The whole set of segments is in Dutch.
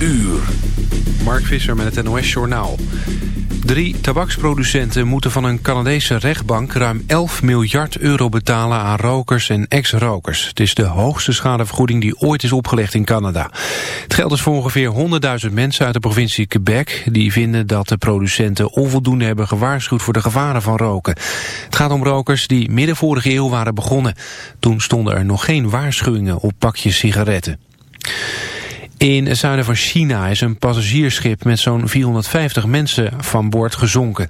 Uur. Mark Visser met het NOS Journaal. Drie tabaksproducenten moeten van een Canadese rechtbank ruim 11 miljard euro betalen aan rokers en ex-rokers. Het is de hoogste schadevergoeding die ooit is opgelegd in Canada. Het geld is voor ongeveer 100.000 mensen uit de provincie Quebec... die vinden dat de producenten onvoldoende hebben gewaarschuwd voor de gevaren van roken. Het gaat om rokers die midden vorige eeuw waren begonnen. Toen stonden er nog geen waarschuwingen op pakjes sigaretten. In het zuiden van China is een passagiersschip met zo'n 450 mensen van boord gezonken.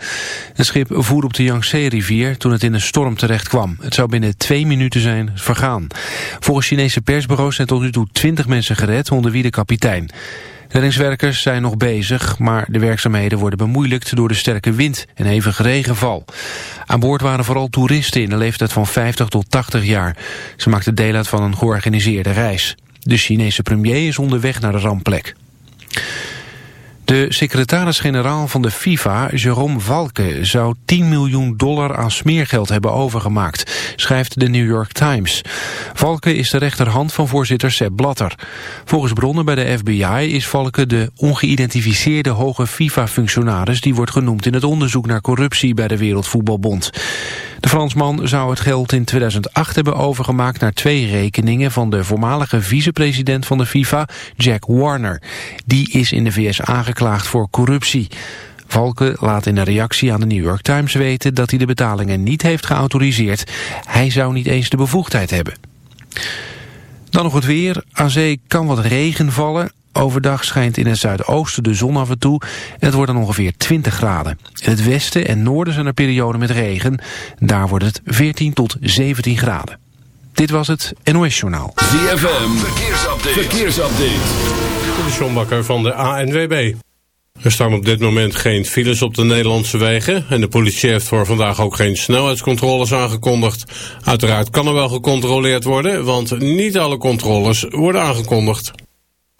Het schip voer op de Yangtze-rivier toen het in een storm terecht kwam. Het zou binnen twee minuten zijn vergaan. Volgens Chinese persbureaus zijn tot nu toe 20 mensen gered, onder wie de kapitein. Reddingswerkers zijn nog bezig, maar de werkzaamheden worden bemoeilijkt door de sterke wind en hevige regenval. Aan boord waren vooral toeristen in de leeftijd van 50 tot 80 jaar. Ze maakten deel uit van een georganiseerde reis. De Chinese premier is onderweg naar de rampplek. De secretaris-generaal van de FIFA, Jerome Valke, zou 10 miljoen dollar aan smeergeld hebben overgemaakt, schrijft de New York Times. Valke is de rechterhand van voorzitter Sepp Blatter. Volgens bronnen bij de FBI is Valke de ongeïdentificeerde hoge FIFA-functionaris die wordt genoemd in het onderzoek naar corruptie bij de Wereldvoetbalbond. De Fransman zou het geld in 2008 hebben overgemaakt naar twee rekeningen van de voormalige vicepresident van de FIFA, Jack Warner. Die is in de VS aangeklaagd voor corruptie. Valken laat in een reactie aan de New York Times weten dat hij de betalingen niet heeft geautoriseerd. Hij zou niet eens de bevoegdheid hebben. Dan nog het weer. Aan zee kan wat regen vallen. Overdag schijnt in het zuidoosten de zon af en toe en het wordt dan ongeveer 20 graden. In het westen en noorden zijn er perioden met regen. Daar wordt het 14 tot 17 graden. Dit was het NOS Journaal. ZFM, verkeersupdate. verkeersupdate. De Sjombakker van de ANWB. Er staan op dit moment geen files op de Nederlandse wegen... en de politie heeft voor vandaag ook geen snelheidscontroles aangekondigd. Uiteraard kan er wel gecontroleerd worden... want niet alle controles worden aangekondigd.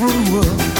cruel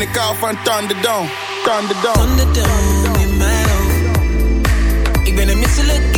ik ben van Thunderdome. Thunderdome. Thunderdome in mijn. Ik ben een misselijk